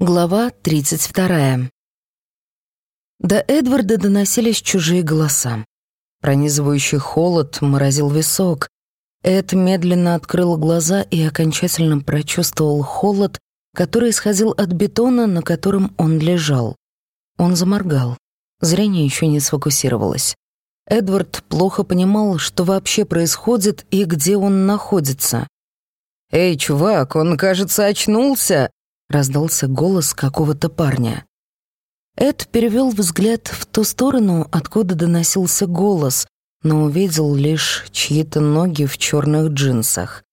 Глава 32. До Эдварда доносились чужие голоса. Пронизывающий холод морозил висок. Эд медленно открыл глаза и окончательно прочувствовал холод, который исходил от бетона, на котором он лежал. Он заморгал. Зрение еще не сфокусировалось. Эдвард плохо понимал, что вообще происходит и где он находится. «Эй, чувак, он, кажется, очнулся!» Раздался голос какого-то парня. Эд перевел взгляд в ту сторону, откуда доносился голос, но увидел лишь чьи-то ноги в черных джинсах.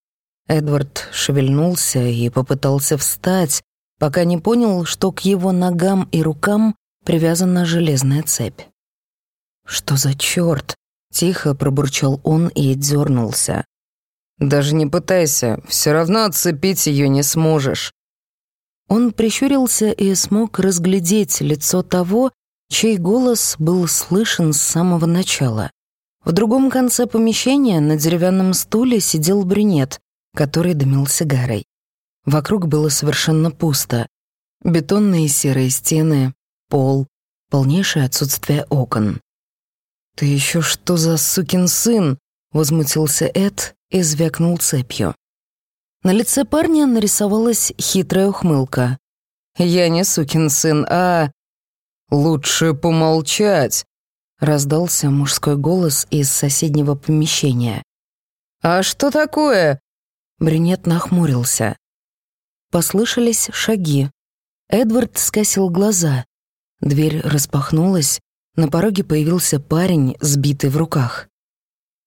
Эдвард шевельнулся и попытался встать, пока не понял, что к его ногам и рукам привязана железная цепь. «Что за черт?» — тихо пробурчал он и дернулся. «Даже не пытайся, все равно отцепить ее не сможешь», он прищурился и смог разглядеть лицо того, чей голос был слышен с самого начала. В другом конце помещения на деревянном стуле сидел брюнет, который дымил сигарой. Вокруг было совершенно пусто. Бетонные серые стены, пол, полнейшее отсутствие окон. «Ты еще что за сукин сын?» — возмутился Эд и звякнул цепью. На лице парня нарисовалась хитрая ухмылка. «Я не сукин сын, а...» «Лучше помолчать», — раздался мужской голос из соседнего помещения. «А что такое?» Брюнет нахмурился. Послышались шаги. Эдвард скосил глаза. Дверь распахнулась, на пороге появился парень, сбитый в руках.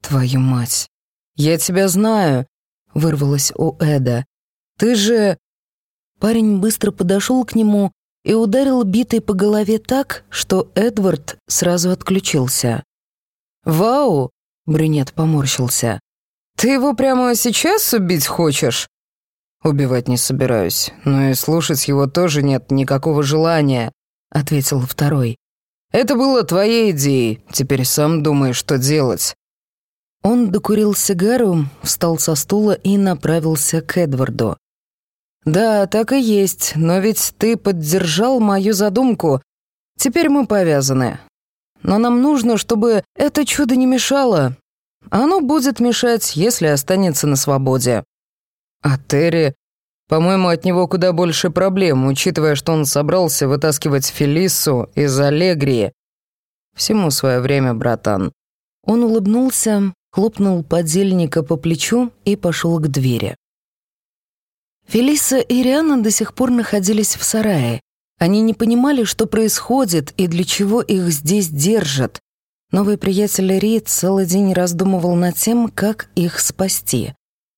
«Твою мать! Я тебя знаю! Вырвалось у Эда. «Ты же...» Парень быстро подошел к нему и ударил битой по голове так, что Эдвард сразу отключился. «Вау!» — брюнет поморщился. «Ты его прямо сейчас убить хочешь?» «Убивать не собираюсь, но и слушать его тоже нет никакого желания», — ответил второй. «Это было твоей идеей, теперь сам думай, что делать». Он докурил сигару, встал со стула и направился к Эдварду. «Да, так и есть, но ведь ты поддержал мою задумку. Теперь мы повязаны. Но нам нужно, чтобы это чудо не мешало. Оно будет мешать, если останется на свободе. А Терри... По-моему, от него куда больше проблем, учитывая, что он собрался вытаскивать Фелису из Аллегрии. Всему свое время, братан». Он улыбнулся, хлопнул подельника по плечу и пошел к двери. Фелиса и Риана до сих пор находились в сарае. Они не понимали, что происходит и для чего их здесь держат. Новый приятель Ри целый день раздумывал над тем, как их спасти.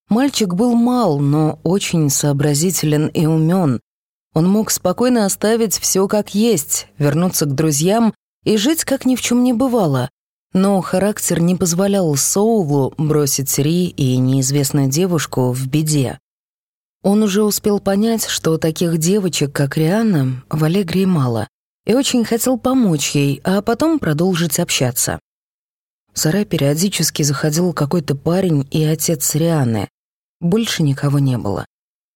Мальчик был мал, но очень сообразителен и умен. Он мог спокойно оставить все как есть, вернуться к друзьям и жить, как ни в чем не бывало, но характер не позволял Соулу бросить Ри и неизвестную девушку в беде. Он уже успел понять, что таких девочек, как Рианна, в Аллегрии мало, и очень хотел помочь ей, а потом продолжить общаться. В сарай периодически заходил какой-то парень и отец Рианы. Больше никого не было.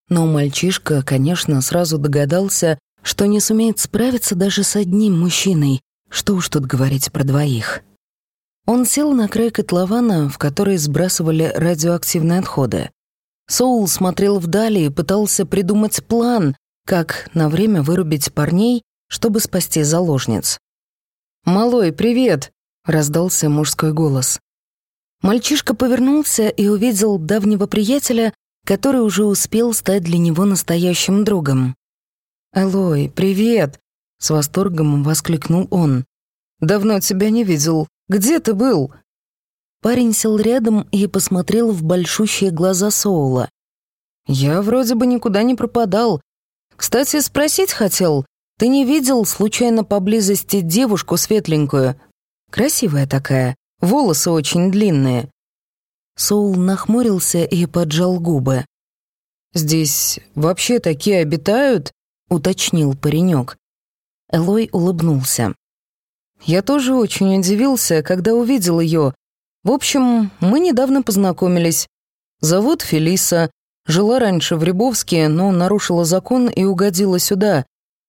Но мальчишка, конечно, сразу догадался, что не сумеет справиться даже с одним мужчиной, что уж тут говорить про двоих. Он сел на край котлована, в который сбрасывали радиоактивные отходы. Соул смотрел вдали и пытался придумать план, как на время вырубить парней, чтобы спасти заложниц. «Малой, привет!» — раздался мужской голос. Мальчишка повернулся и увидел давнего приятеля, который уже успел стать для него настоящим другом. «Элой, привет!» — с восторгом воскликнул он. «Давно тебя не видел. Где ты был?» Парень сел рядом и посмотрел в большущие глаза Соула. «Я вроде бы никуда не пропадал. Кстати, спросить хотел, ты не видел случайно поблизости девушку светленькую? Красивая такая, волосы очень длинные». Соул нахмурился и поджал губы. «Здесь вообще такие обитают?» — уточнил паренек. Элой улыбнулся. Я тоже очень удивился, когда увидел ее. В общем, мы недавно познакомились. Зовут Фелиса. Жила раньше в Рябовске, но нарушила закон и угодила сюда.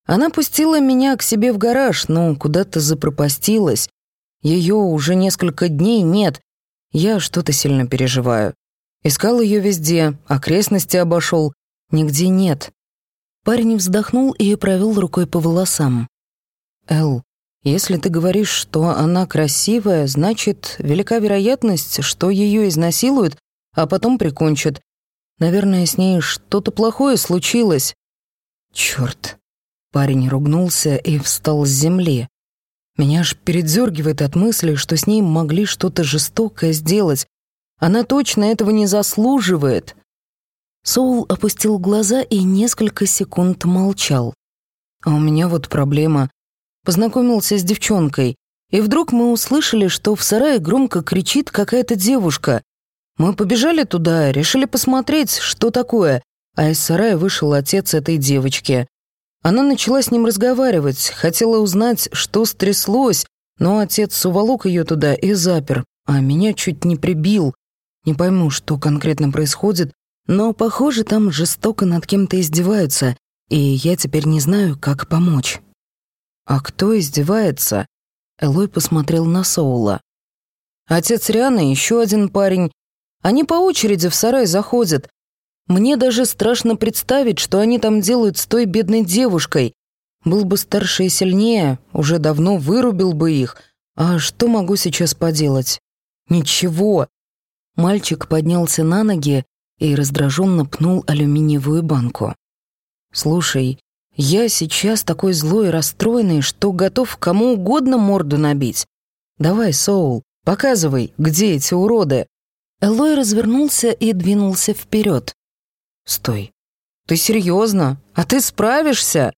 Она пустила меня к себе в гараж, но куда-то запропастилась. Ее уже несколько дней нет. Я что-то сильно переживаю. Искал ее везде, окрестности обошел. Нигде нет. Парень вздохнул и провел рукой по волосам. «Эл, если ты говоришь, что она красивая, значит, велика вероятность, что ее изнасилуют, а потом прикончат. Наверное, с ней что-то плохое случилось». «Чёрт!» Парень ругнулся и встал с земли. Меня аж передергивает от мысли, что с ней могли что-то жестокое сделать. Она точно этого не заслуживает. Соул опустил глаза и несколько секунд молчал. А у меня вот проблема. Познакомился с девчонкой, и вдруг мы услышали, что в сарае громко кричит какая-то девушка. Мы побежали туда, решили посмотреть, что такое, а из сарая вышел отец этой девочки. Она начала с ним разговаривать, хотела узнать, что стряслось, но отец уволок ее туда и запер, а меня чуть не прибил. Не пойму, что конкретно происходит, но, похоже, там жестоко над кем-то издеваются, и я теперь не знаю, как помочь. «А кто издевается?» Элой посмотрел на Соула. «Отец Рианы и еще один парень. Они по очереди в сарай заходят. Мне даже страшно представить, что они там делают с той бедной девушкой. Был бы старше и сильнее, уже давно вырубил бы их. А что могу сейчас поделать? Ничего». Мальчик поднялся на ноги и раздраженно пнул алюминиевую банку. «Слушай, я сейчас такой злой и расстроенный, что готов кому угодно морду набить. Давай, Соул, показывай, где эти уроды». Элой развернулся и двинулся вперед. «Стой. Ты серьезно? А ты справишься?»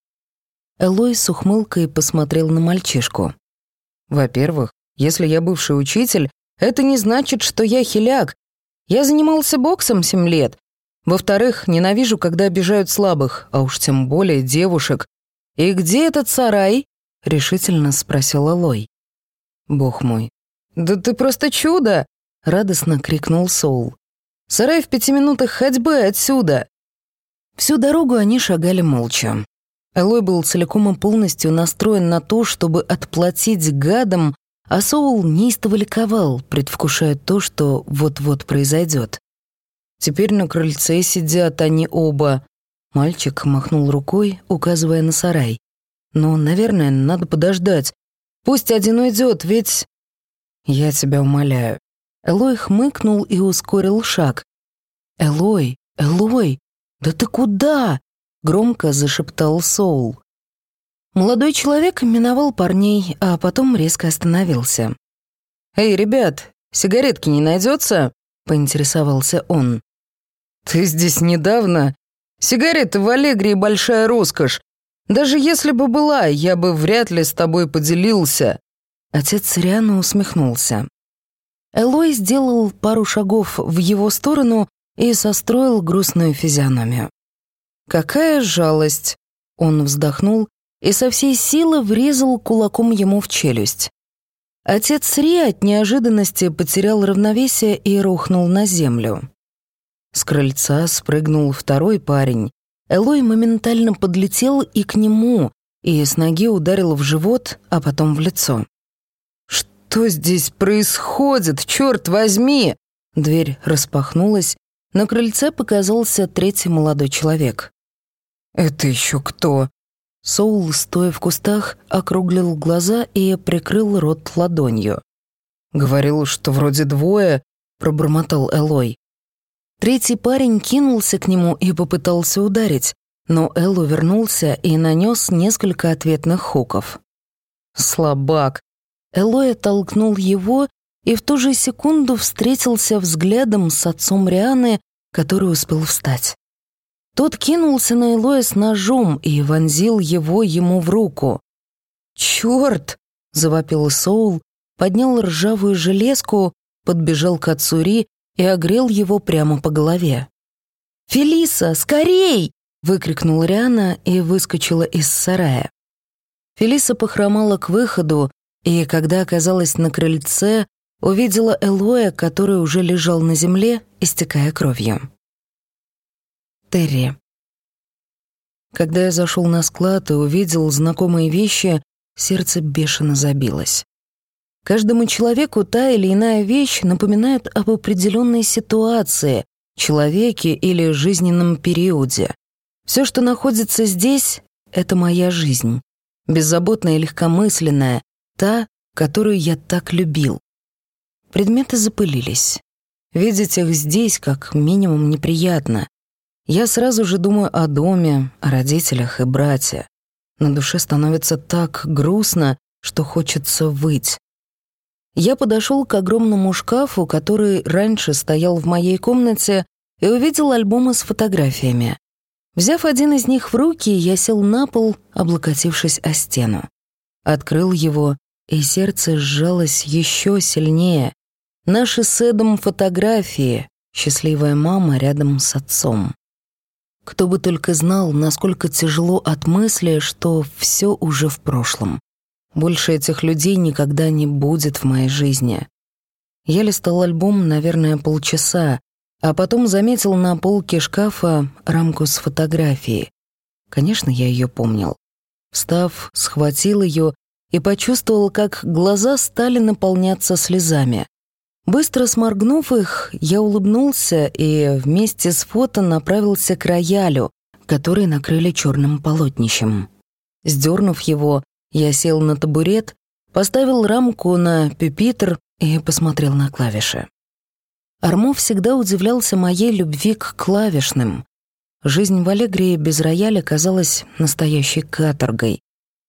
Элой с ухмылкой посмотрел на мальчишку. «Во-первых, если я бывший учитель, это не значит, что я хиляк я занимался боксом семь лет. Во-вторых, ненавижу, когда обижают слабых, а уж тем более девушек. И где этот сарай?» — решительно спросил Лой. «Бог мой, да ты просто чудо!» — радостно крикнул Соул. «Сарай в пяти минутах ходьбы отсюда!» Всю дорогу они шагали молча. Элой был целиком и полностью настроен на то, чтобы отплатить гадам а Соул неистово ликовал, предвкушая то, что вот-вот произойдет. Теперь на крыльце сидят они оба. Мальчик махнул рукой, указывая на сарай. Но, наверное, надо подождать. Пусть один уйдет, ведь... Я тебя умоляю. Элой хмыкнул и ускорил шаг. «Элой, Элой, да ты куда?» — громко зашептал Соул. Молодой человек миновал парней, а потом резко остановился. «Эй, ребят, сигаретки не найдется?» — поинтересовался он. «Ты здесь недавно? Сигареты в Аллегрии большая роскошь. Даже если бы была, я бы вряд ли с тобой поделился». Отец Риана усмехнулся. Элой сделал пару шагов в его сторону и состроил грустную физиономию. «Какая жалость!» Он вздохнул и со всей силы врезал кулаком ему в челюсть. Отец Ри от неожиданности потерял равновесие и рухнул на землю. С крыльца спрыгнул второй парень. Элой моментально подлетел и к нему, и с ноги ударил в живот, а потом в лицо. «Что здесь происходит, черт возьми?» Дверь распахнулась, на крыльце показался третий молодой человек. «Это еще кто?» Соул, стоя в кустах, округлил глаза и прикрыл рот ладонью. «Говорил, что вроде двое», — пробормотал Элой. Третий парень кинулся к нему и попытался ударить, но Эл вернулся и нанес несколько ответных хуков. «Слабак!» Элой оттолкнул его и в ту же секунду встретился взглядом с отцом Рианы, который успел встать. Тот кинулся на Элоя с ножом и вонзил его ему в руку. «Чёрт!» — завопил Соул, поднял ржавую железку, подбежал к отцу Ри и огрел его прямо по голове. «Фелиса, скорей!» — выкрикнула Риана и выскочила из сарая. Фелиса похромала к выходу, и, когда оказалась на крыльце, увидела Элоя, который уже лежал на земле, истекая кровью. Терри. Когда я зашел на склад и увидел знакомые вещи, сердце бешено забилось. Каждому человеку та или иная вещь напоминает об определенной ситуации, человеке или жизненном периоде. Все, что находится здесь, — это моя жизнь. Беззаботная и легкомысленная, та, которую я так любил. Предметы запылились. Видеть их здесь как минимум неприятно. Я сразу же думаю о доме, о родителях и брате. На душе становится так грустно, что хочется выть. Я подошел к огромному шкафу, который раньше стоял в моей комнате, и увидел альбомы с фотографиями. Взяв один из них в руки, я сел на пол, облокотившись о стену. Открыл его, и сердце сжалось еще сильнее. Наши с Эдом фотографии, счастливая мама рядом с отцом. Кто бы только знал, насколько тяжело от мысли, что все уже в прошлом. Больше этих людей никогда не будет в моей жизни. Я листал альбом, наверное, полчаса, а потом заметил на полке шкафа рамку с фотографией. Конечно, я ее помнил. Встав, схватил ее и почувствовал, как глаза стали наполняться слезами. Быстро сморгнув их, я улыбнулся и вместе с фото направился к роялю, который накрыли черным полотнищем. Сдернув его, я сел на табурет, поставил рамку на пюпитр и посмотрел на клавиши. Армо всегда удивлялся моей любви к клавишным. Жизнь в Аллегрии без рояля казалась настоящей каторгой.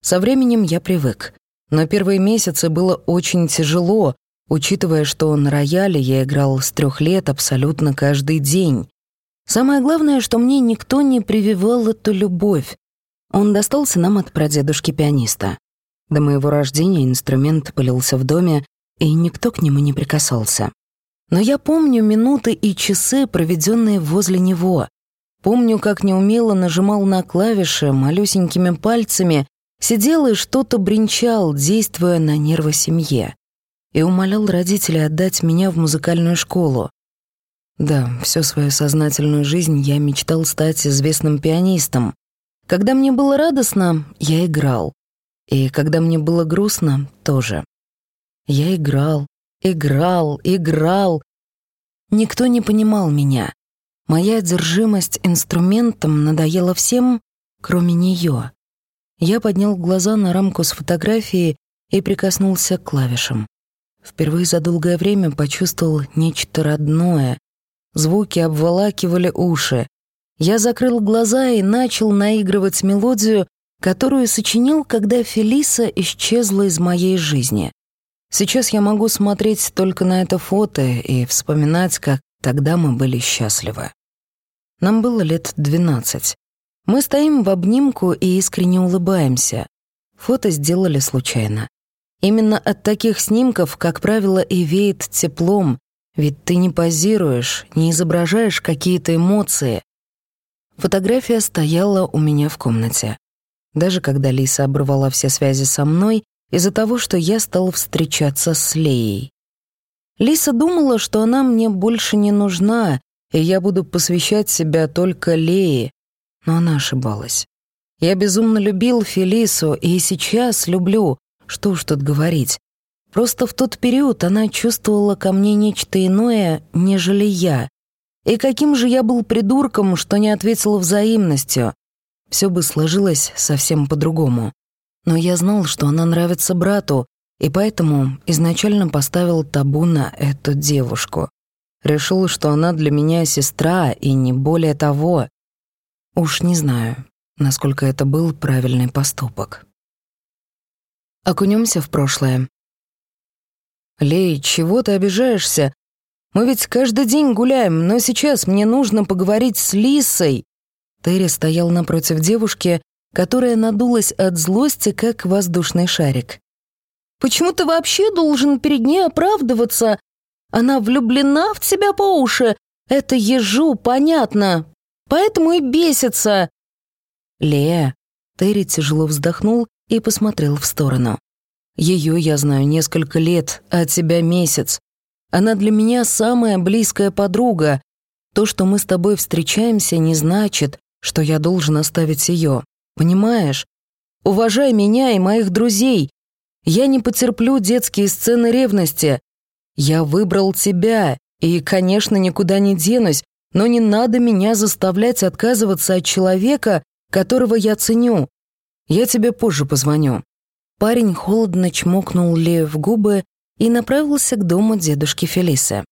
Со временем я привык, но первые месяцы было очень тяжело, учитывая, что на рояле я играл с трех лет абсолютно каждый день. Самое главное, что мне никто не прививал эту любовь, он достался нам от прадедушки-пианиста. До моего рождения инструмент пылился в доме, и никто к нему не прикасался. Но я помню минуты и часы, проведенные возле него. Помню, как неумело нажимал на клавиши малюсенькими пальцами, сидел и что-то бренчал, действуя на нервы семье. И умолял родителей отдать меня в музыкальную школу. Да, всю свою сознательную жизнь я мечтал стать известным пианистом, когда мне было радостно, я играл. И когда мне было грустно, тоже. Я играл, играл, играл. Никто не понимал меня. Моя одержимость инструментом надоела всем, кроме нее. Я поднял глаза на рамку с фотографией и прикоснулся к клавишам. Впервые за долгое время почувствовал нечто родное. Звуки обволакивали уши. Я закрыл глаза и начал наигрывать мелодию, которую сочинил, когда Фелиса исчезла из моей жизни. Сейчас я могу смотреть только на это фото и вспоминать, как тогда мы были счастливы. Нам было лет двенадцать. Мы стоим в обнимку и искренне улыбаемся. Фото сделали случайно. Именно от таких снимков, как правило, и веет теплом, ведь ты не позируешь, не изображаешь какие-то эмоции, Фотография стояла у меня в комнате. Даже когда Лиса оборвала все связи со мной из-за того, что я стал встречаться с Леей. Лиса думала, что она мне больше не нужна, и я буду посвящать себя только Лее, но она ошибалась. Я безумно любил Фелису и сейчас люблю, что уж тут говорить. Просто в тот период она чувствовала ко мне нечто иное, нежели я, и каким же я был придурком, что не ответил взаимностью. Все бы сложилось совсем по-другому. Но я знал, что она нравится брату, и поэтому изначально поставил табу на эту девушку. Решил, что она для меня сестра, и не более того. Уж не знаю, насколько это был правильный поступок. Окунемся в прошлое. «Лей, чего ты обижаешься? Мы ведь каждый день гуляем, но сейчас мне нужно поговорить с Лисой». Терри стоял напротив девушки, которая надулась от злости, как воздушный шарик. «Почему ты вообще должен перед ней оправдываться? Она влюблена в тебя по уши. Это ежу, понятно. Поэтому и бесится». «Лея», — Терри тяжело вздохнул и посмотрел в сторону. «Ее я знаю несколько лет, а тебя месяц. Она для меня самая близкая подруга. То, что мы с тобой встречаемся, не значит, что я должен оставить ее. Понимаешь? Уважай меня и моих друзей. Я не потерплю детские сцены ревности. Я выбрал тебя, и, конечно, никуда не денусь, но не надо меня заставлять отказываться от человека, которого я ценю. Я тебе позже позвоню». Парень холодно чмокнул Лею в губы и направился к дому дедушки Фелисы.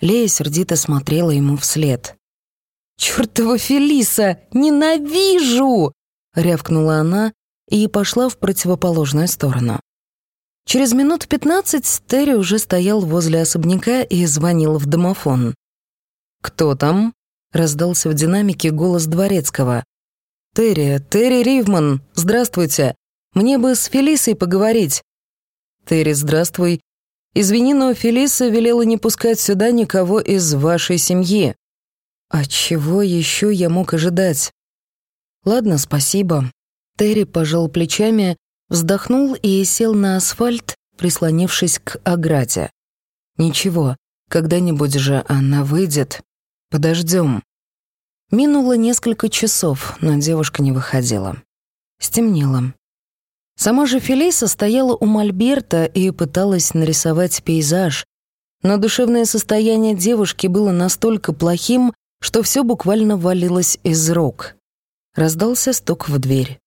Лея сердито смотрела ему вслед. «Чёртова Фелиса! Ненавижу!» — рявкнула она и пошла в противоположную сторону. Через минут пятнадцать Терри уже стоял возле особняка и звонил в домофон. «Кто там?» — раздался в динамике голос Дворецкого. «Терри, Терри Ривман, здравствуйте. Мне бы с Фелисой поговорить». «Терри, здравствуй. Извини, но Фелиса велела не пускать сюда никого из вашей семьи». «А чего еще я мог ожидать?» «Ладно, спасибо». Терри пожал плечами, вздохнул и сел на асфальт, прислонившись к ограде. «Ничего, когда-нибудь же она выйдет. Подождем». Минуло несколько часов, но девушка не выходила. Стемнело. Сама же Фелиса стояла у Мольберта и пыталась нарисовать пейзаж, но душевное состояние девушки было настолько плохим, что все буквально валилось из рук. Раздался стук в дверь.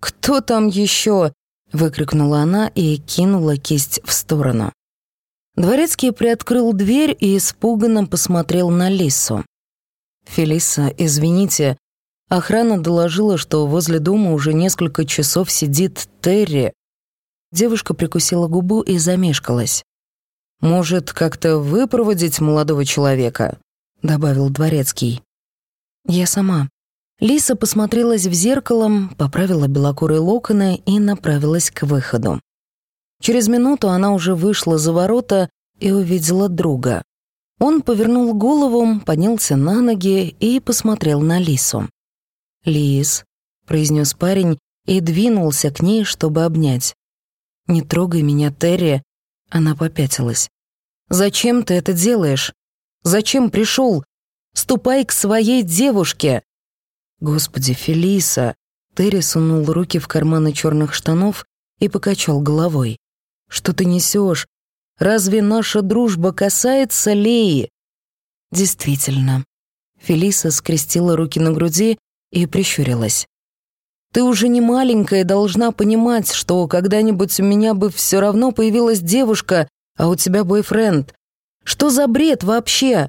«Кто там еще?» — выкрикнула она и кинула кисть в сторону. Дворецкий приоткрыл дверь и испуганно посмотрел на Лису. «Фелиса, извините, охрана доложила, что возле дома уже несколько часов сидит Терри». Девушка прикусила губу и замешкалась. «Может, как-то выпроводить молодого человека?» — добавил Дворецкий. «Я сама». Лиса посмотрелась в зеркало, поправила белокурые локоны и направилась к выходу. Через минуту она уже вышла за ворота и увидела друга. Он повернул голову, поднялся на ноги и посмотрел на Лису. «Лис», — произнес парень и двинулся к ней, чтобы обнять. «Не трогай меня, Терри», — она попятилась. «Зачем ты это делаешь? Зачем пришел? Ступай к своей девушке!» «Господи, Фелиса!» Терри сунул руки в карманы черных штанов и покачал головой. «Что ты несешь? Разве наша дружба касается Леи?» «Действительно». Фелиса скрестила руки на груди и прищурилась. «Ты уже не маленькая должна понимать, что когда-нибудь у меня бы все равно появилась девушка, а у тебя бойфренд. Что за бред вообще?»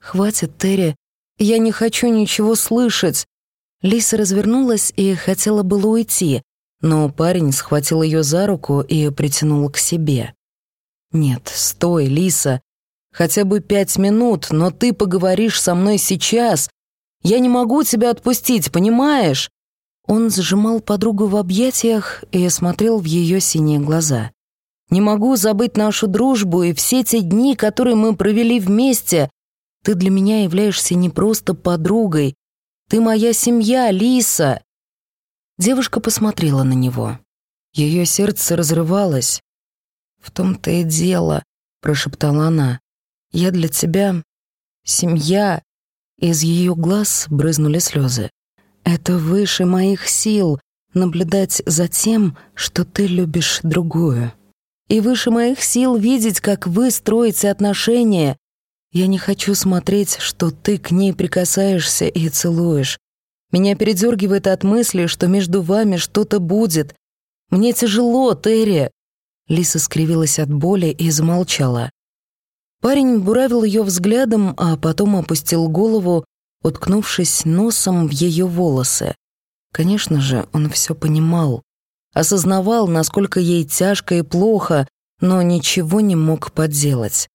«Хватит, Терри. Я не хочу ничего слышать». Лиса развернулась и хотела было уйти, но парень схватил ее за руку и притянул к себе. «Нет, стой, Лиса. Хотя бы пять минут, но ты поговоришь со мной сейчас. Я не могу тебя отпустить, понимаешь?» Он сжимал подругу в объятиях и смотрел в ее синие глаза. «Не могу забыть нашу дружбу и все те дни, которые мы провели вместе. Ты для меня являешься не просто подругой. Ты моя семья, Лиса!» Девушка посмотрела на него. Ее сердце разрывалось. «В том-то и дело», — прошептала она. «Я для тебя семья». Из ее глаз брызнули слезы. «Это выше моих сил наблюдать за тем, что ты любишь другую. И выше моих сил видеть, как вы строите отношения. Я не хочу смотреть, что ты к ней прикасаешься и целуешь. Меня передергивает от мысли, что между вами что-то будет. Мне тяжело, Терри. Лиса скривилась от боли и замолчала. Парень буравил ее взглядом, а потом опустил голову, уткнувшись носом в ее волосы. Конечно же, он все понимал. Осознавал, насколько ей тяжко и плохо, но ничего не мог поделать.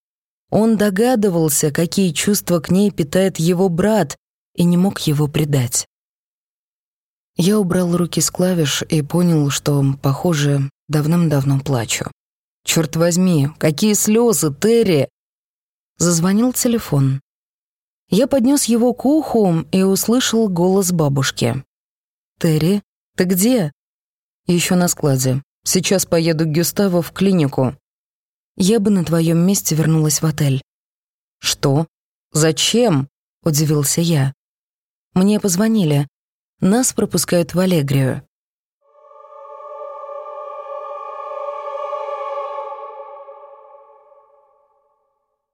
Он догадывался, какие чувства к ней питает его брат, и не мог его предать. Я убрал руки с клавиш и понял, что, похоже, давным-давно плачу. «Черт возьми, какие слезы, Терри!» Зазвонил телефон. Я поднес его к уху и услышал голос бабушки. «Терри, ты где?» «Еще на складе. Сейчас поеду к Гюставу в клинику». «Я бы на твоем месте вернулась в отель». «Что? Зачем?» — удивился я. Мне позвонили. Нас пропускают в Аллегрию.